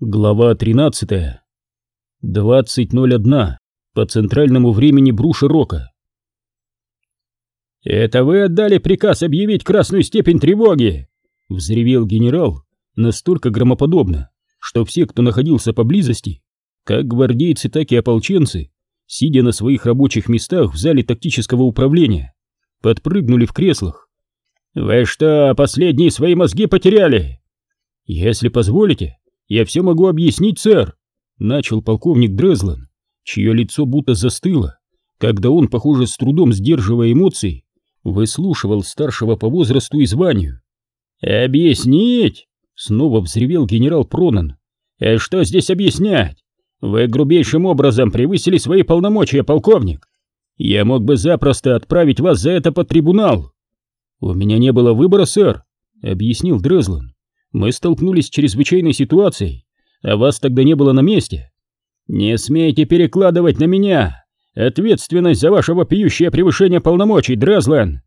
Глава 13. 20.01 по центральному времени Бруша-Рока. «Это вы отдали приказ объявить красную степень тревоги!» — взревел генерал настолько громоподобно, что все, кто находился поблизости, как гвардейцы, так и ополченцы, сидя на своих рабочих местах в зале тактического управления, подпрыгнули в креслах. «Вы что, последние свои мозги потеряли?» «Если позволите, «Я все могу объяснить, сэр», — начал полковник Дрезлан, чье лицо будто застыло, когда он, похоже, с трудом сдерживая эмоции, выслушивал старшего по возрасту и званию. «Объяснить?» — снова взревел генерал Пронан. «А что здесь объяснять? Вы грубейшим образом превысили свои полномочия, полковник. Я мог бы запросто отправить вас за это под трибунал». «У меня не было выбора, сэр», — объяснил Дрезлан мы столкнулись с чрезвычайной ситуацией, а вас тогда не было на месте. Не смейте перекладывать на меня ответственность за ваше вопиющее превышение полномочий, Дрезлен!»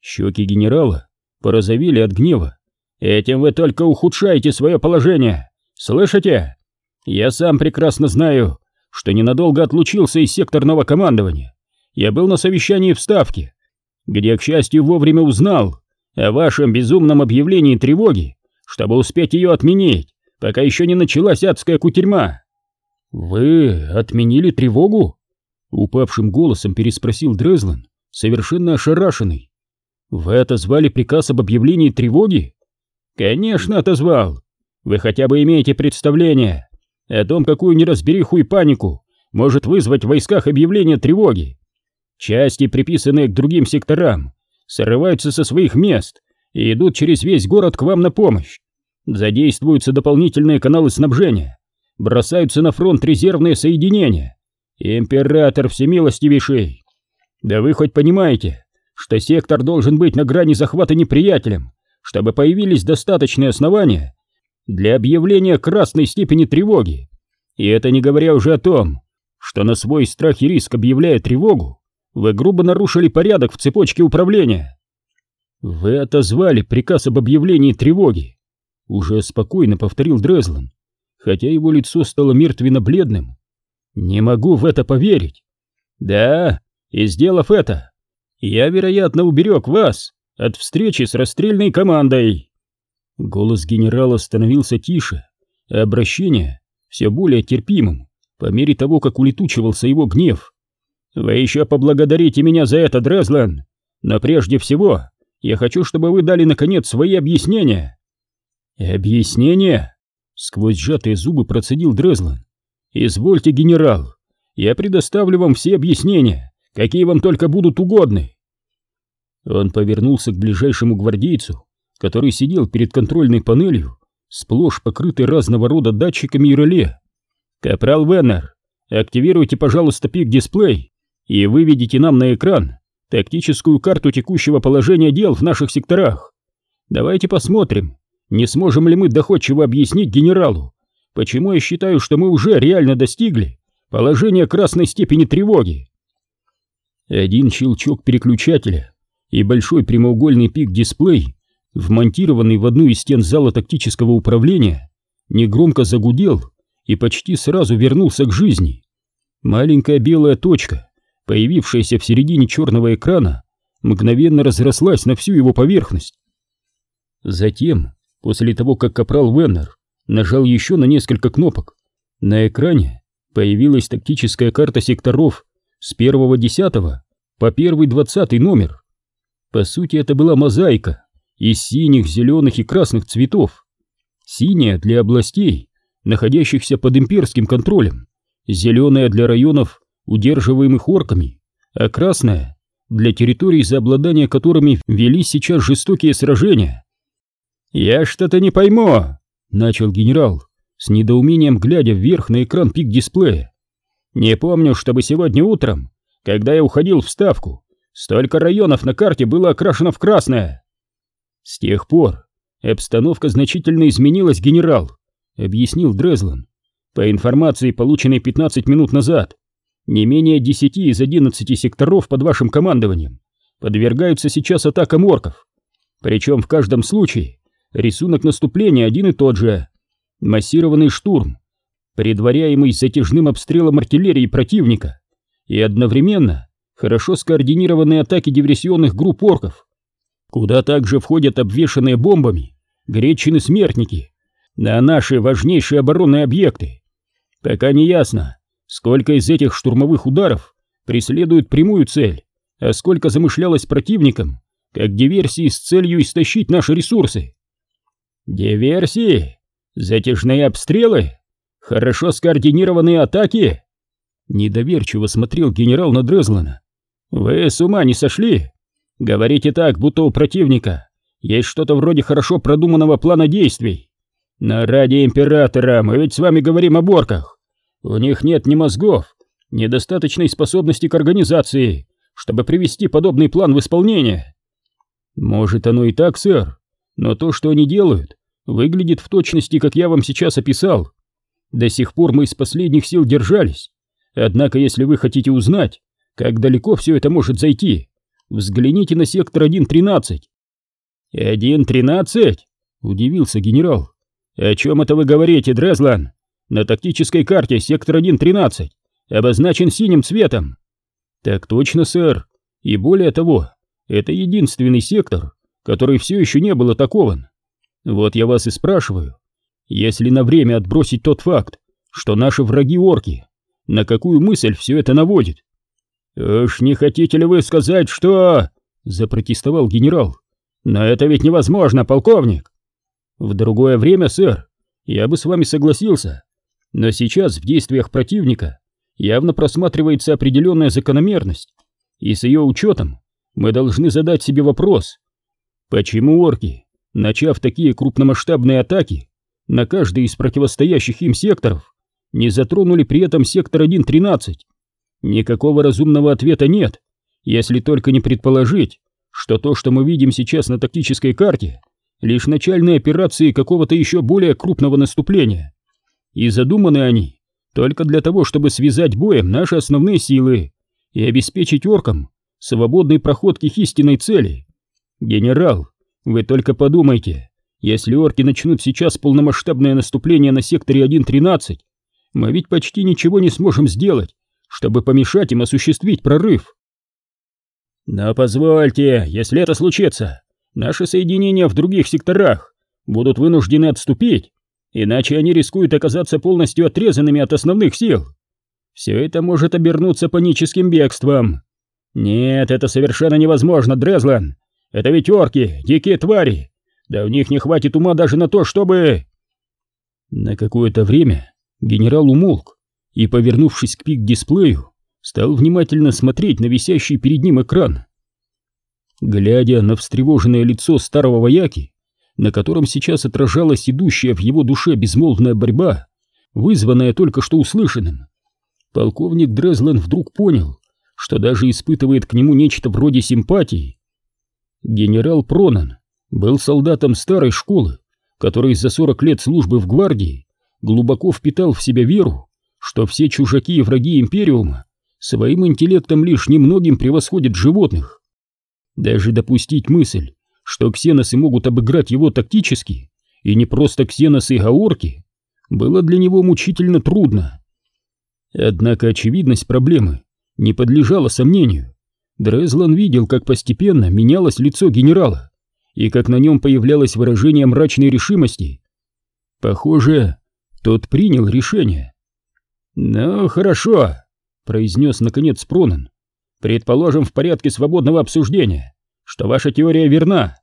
Щеки генерала порозовели от гнева. «Этим вы только ухудшаете свое положение, слышите? Я сам прекрасно знаю, что ненадолго отлучился из секторного командования. Я был на совещании в Ставке, где, к счастью, вовремя узнал о вашем безумном объявлении тревоги чтобы успеть ее отменить, пока еще не началась адская кутерьма. «Вы отменили тревогу?» — упавшим голосом переспросил Дрезлан, совершенно ошарашенный. «Вы отозвали приказ об объявлении тревоги?» «Конечно отозвал. Вы хотя бы имеете представление о том, какую неразбериху и панику может вызвать в войсках объявление тревоги. Части, приписанные к другим секторам, срываются со своих мест и идут через весь город к вам на помощь. Задействуются дополнительные каналы снабжения, бросаются на фронт резервные соединения. Император всемилостивейший. Да вы хоть понимаете, что сектор должен быть на грани захвата неприятелем, чтобы появились достаточные основания для объявления красной степени тревоги. И это не говоря уже о том, что на свой страх и риск объявляя тревогу, вы грубо нарушили порядок в цепочке управления. «Вы отозвали приказ об объявлении тревоги», — уже спокойно повторил Дрезлан, хотя его лицо стало мертвенно-бледным. «Не могу в это поверить». «Да, и сделав это, я, вероятно, уберег вас от встречи с расстрельной командой». Голос генерала становился тише, а обращение все более терпимым по мере того, как улетучивался его гнев. «Вы еще поблагодарите меня за это, Дрезлан, но прежде всего я хочу, чтобы вы дали, наконец, свои объяснения». «Объяснения?» — сквозь сжатые зубы процедил Дрезлан. «Извольте, генерал, я предоставлю вам все объяснения, какие вам только будут угодны». Он повернулся к ближайшему гвардейцу, который сидел перед контрольной панелью, сплошь покрытой разного рода датчиками и реле. «Капрал Веннер, активируйте, пожалуйста, пик-дисплей и выведите нам на экран тактическую карту текущего положения дел в наших секторах. Давайте посмотрим, не сможем ли мы доходчиво объяснить генералу, почему я считаю, что мы уже реально достигли положения красной степени тревоги. Один щелчок переключателя и большой прямоугольный пик-дисплей, вмонтированный в одну из стен зала тактического управления, негромко загудел и почти сразу вернулся к жизни. Маленькая белая точка появившаяся в середине черного экрана, мгновенно разрослась на всю его поверхность. Затем, после того, как капрал Веннер нажал еще на несколько кнопок, на экране появилась тактическая карта секторов с первого десятого по первый двадцатый номер. По сути, это была мозаика из синих, зеленых и красных цветов. Синяя для областей, находящихся под имперским контролем, зеленая для районов удерживаемых орками, а красная — для территорий, за обладание которыми велись сейчас жестокие сражения. «Я что-то не пойму», — начал генерал, с недоумением глядя вверх на экран пик-дисплея. «Не помню, чтобы сегодня утром, когда я уходил в Ставку, столько районов на карте было окрашено в красное». «С тех пор обстановка значительно изменилась, генерал», — объяснил Дрезлан. «По информации, полученной 15 минут назад, не менее десяти из одиннадцати секторов под вашим командованием подвергаются сейчас атакам орков. Причем в каждом случае рисунок наступления один и тот же. массированный штурм, предваряемый затяжным обстрелом артиллерии противника, и одновременно хорошо скоординированные атаки диверсионных групп орков, куда также входят обвешанные бомбами гречины-смертники на наши важнейшие оборонные объекты. Пока не ясно, сколько из этих штурмовых ударов преследуют прямую цель, а сколько замышлялось противником, как диверсии с целью истощить наши ресурсы. Диверсии? Затяжные обстрелы? Хорошо скоординированные атаки? Недоверчиво смотрел генерал на Дрезлана. Вы с ума не сошли? Говорите так, будто у противника есть что-то вроде хорошо продуманного плана действий. Но ради императора мы ведь с вами говорим о борках. У них нет ни мозгов, ни достаточной способности к организации, чтобы привести подобный план в исполнение. Может оно и так, сэр, но то, что они делают, выглядит в точности, как я вам сейчас описал. До сих пор мы из последних сил держались. Однако, если вы хотите узнать, как далеко все это может зайти, взгляните на сектор 1.13. 1.13? Удивился генерал. О чем это вы говорите, Дрезлан? На тактической карте сектор 1.13 обозначен синим цветом. Так точно, сэр. И более того, это единственный сектор, который все еще не был атакован. Вот я вас и спрашиваю, если на время отбросить тот факт, что наши враги-орки, на какую мысль все это наводит? «Уж не хотите ли вы сказать, что...» — запротестовал генерал. «Но это ведь невозможно, полковник!» «В другое время, сэр, я бы с вами согласился, но сейчас в действиях противника явно просматривается определенная закономерность, и с ее учетом мы должны задать себе вопрос, почему орки, начав такие крупномасштабные атаки на каждый из противостоящих им секторов, не затронули при этом сектор 1.13? Никакого разумного ответа нет, если только не предположить, что то, что мы видим сейчас на тактической карте, лишь начальные операции какого-то еще более крупного наступления. И задуманы они только для того, чтобы связать боем наши основные силы и обеспечить оркам свободный проход к их истинной цели. Генерал, вы только подумайте, если орки начнут сейчас полномасштабное наступление на секторе 1.13, мы ведь почти ничего не сможем сделать, чтобы помешать им осуществить прорыв. Но позвольте, если это случится, наши соединения в других секторах будут вынуждены отступить, иначе они рискуют оказаться полностью отрезанными от основных сил. Все это может обернуться паническим бегством. Нет, это совершенно невозможно, Дрезлан. Это ведь орки, дикие твари. Да у них не хватит ума даже на то, чтобы... На какое-то время генерал умолк и, повернувшись к пик-дисплею, стал внимательно смотреть на висящий перед ним экран. Глядя на встревоженное лицо старого вояки, на котором сейчас отражалась идущая в его душе безмолвная борьба, вызванная только что услышанным, полковник Дрезлен вдруг понял, что даже испытывает к нему нечто вроде симпатии. Генерал Пронан был солдатом старой школы, который за 40 лет службы в гвардии глубоко впитал в себя веру, что все чужаки и враги Империума своим интеллектом лишь немногим превосходят животных. Даже допустить мысль, что ксеносы могут обыграть его тактически, и не просто ксеносы и гаорки, было для него мучительно трудно. Однако очевидность проблемы не подлежала сомнению. Дрезлан видел, как постепенно менялось лицо генерала, и как на нем появлялось выражение мрачной решимости. Похоже, тот принял решение. «Ну, хорошо», — произнес наконец Пронан. «Предположим, в порядке свободного обсуждения, что ваша теория верна.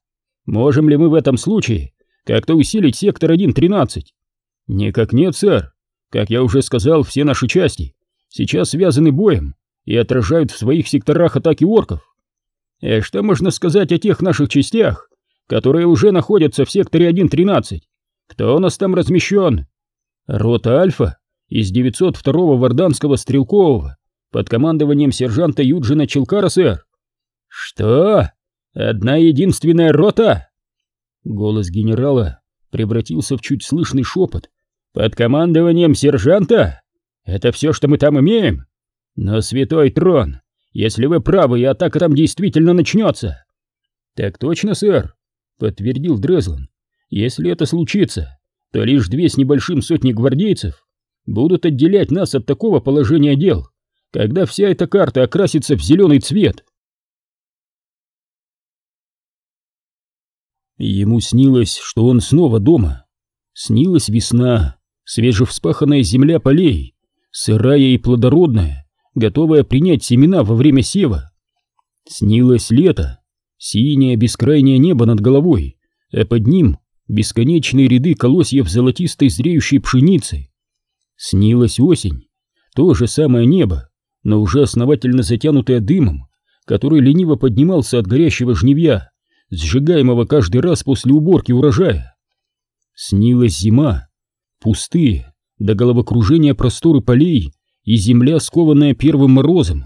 Можем ли мы в этом случае как-то усилить сектор 1.13?» «Никак нет, сэр. Как я уже сказал, все наши части сейчас связаны боем и отражают в своих секторах атаки орков. Э, что можно сказать о тех наших частях, которые уже находятся в секторе 1.13? Кто у нас там размещен? Рота Альфа из 902-го Варданского стрелкового под командованием сержанта Юджина Челкара, сэр. Что? Одна единственная рота? Голос генерала превратился в чуть слышный шепот. Под командованием сержанта? Это все, что мы там имеем? Но, святой трон, если вы правы, и атака там действительно начнется. Так точно, сэр, подтвердил Дрезлан. Если это случится, то лишь две с небольшим сотни гвардейцев будут отделять нас от такого положения дел, когда вся эта карта окрасится в зеленый цвет. Ему снилось, что он снова дома. Снилась весна, свежевспаханная земля полей, сырая и плодородная, готовая принять семена во время сева. Снилось лето, синее бескрайнее небо над головой, а под ним бесконечные ряды колосьев золотистой зреющей пшеницы. Снилась осень, то же самое небо, но уже основательно затянутое дымом, который лениво поднимался от горящего жневья, сжигаемого каждый раз после уборки урожая. Снилась зима, пустые, до головокружения просторы полей и земля, скованная первым морозом.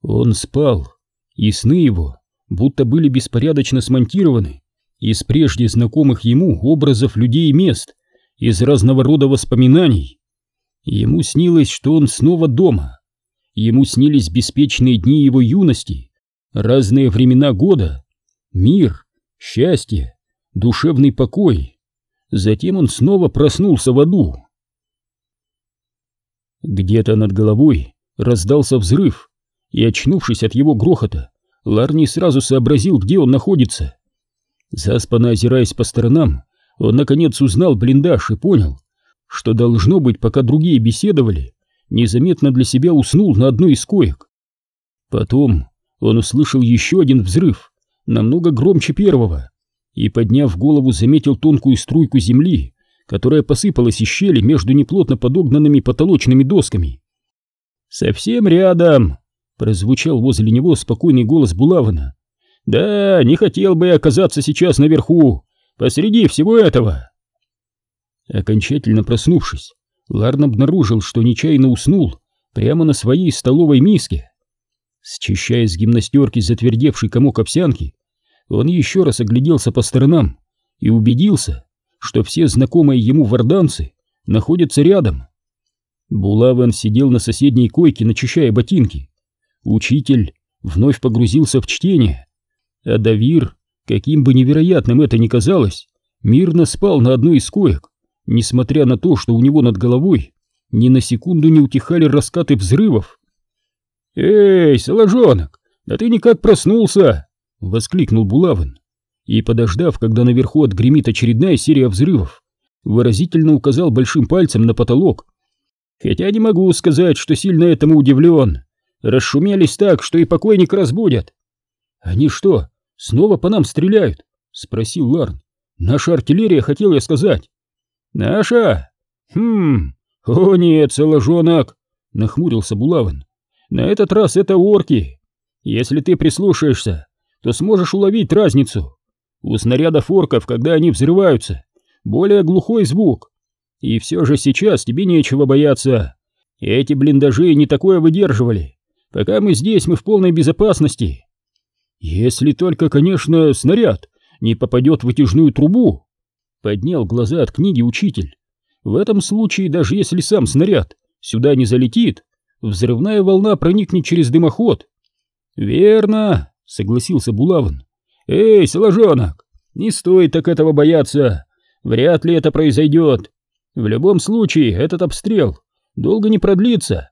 Он спал, и сны его будто были беспорядочно смонтированы из прежде знакомых ему образов людей и мест, из разного рода воспоминаний. Ему снилось, что он снова дома. Ему снились беспечные дни его юности, разные времена года, мир, счастье, душевный покой. Затем он снова проснулся в аду. Где-то над головой раздался взрыв, и, очнувшись от его грохота, Ларни сразу сообразил, где он находится. Заспанно озираясь по сторонам, он наконец узнал блиндаж и понял, что должно быть, пока другие беседовали, незаметно для себя уснул на одной из коек. Потом он услышал еще один взрыв, намного громче первого, и, подняв голову, заметил тонкую струйку земли, которая посыпалась из щели между неплотно подогнанными потолочными досками. «Совсем рядом!» — прозвучал возле него спокойный голос Булавана. «Да, не хотел бы я оказаться сейчас наверху, посреди всего этого!» Окончательно проснувшись, Ларн обнаружил, что нечаянно уснул прямо на своей столовой миске. Счищая с гимнастерки затвердевший комок овсянки, он еще раз огляделся по сторонам и убедился, что все знакомые ему варданцы находятся рядом. Булаван сидел на соседней койке, начищая ботинки. Учитель вновь погрузился в чтение, а Давир, каким бы невероятным это ни казалось, мирно спал на одной из коек, несмотря на то, что у него над головой ни на секунду не утихали раскаты взрывов. «Эй, соложонок, да ты никак проснулся!» — воскликнул Булавин и, подождав, когда наверху отгремит очередная серия взрывов, выразительно указал большим пальцем на потолок. «Хотя не могу сказать, что сильно этому удивлен. Расшумелись так, что и покойник разбудят». «Они что, снова по нам стреляют?» — спросил Ларн. «Наша артиллерия, хотел я сказать». «Наша? Хм, о нет, соложонок!» — нахмурился Булавин. «На этот раз это орки. Если ты прислушаешься, то сможешь уловить разницу. У снарядов орков, когда они взрываются, более глухой звук. И все же сейчас тебе нечего бояться. Эти блиндажи не такое выдерживали. Пока мы здесь, мы в полной безопасности. Если только, конечно, снаряд не попадет в вытяжную трубу. Поднял глаза от книги учитель. В этом случае, даже если сам снаряд сюда не залетит, взрывная волна проникнет через дымоход. Верно, согласился Булавин. «Эй, соложонок, не стоит так этого бояться. Вряд ли это произойдет. В любом случае, этот обстрел долго не продлится.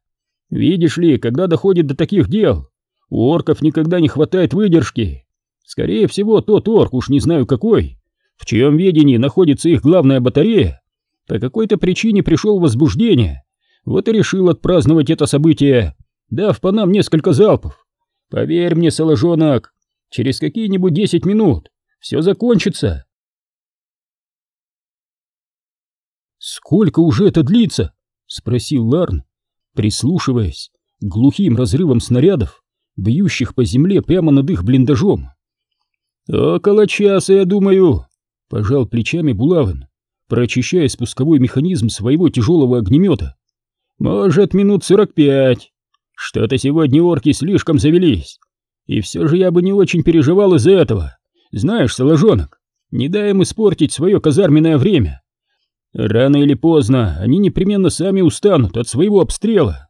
Видишь ли, когда доходит до таких дел, у орков никогда не хватает выдержки. Скорее всего, тот орк, уж не знаю какой, в чьем ведении находится их главная батарея, по какой-то причине пришел возбуждение, вот и решил отпраздновать это событие, дав по нам несколько залпов. Поверь мне, соложонок, Через какие-нибудь десять минут все закончится. «Сколько уже это длится?» — спросил Ларн, прислушиваясь к глухим разрывам снарядов, бьющих по земле прямо над их блиндажом. «Около часа, я думаю», — пожал плечами Булавин, прочищая спусковой механизм своего тяжелого огнемета. «Может, минут сорок пять. Что-то сегодня орки слишком завелись. И все же я бы не очень переживал из-за этого. Знаешь, Соложонок, не дай им испортить свое казарменное время. Рано или поздно они непременно сами устанут от своего обстрела.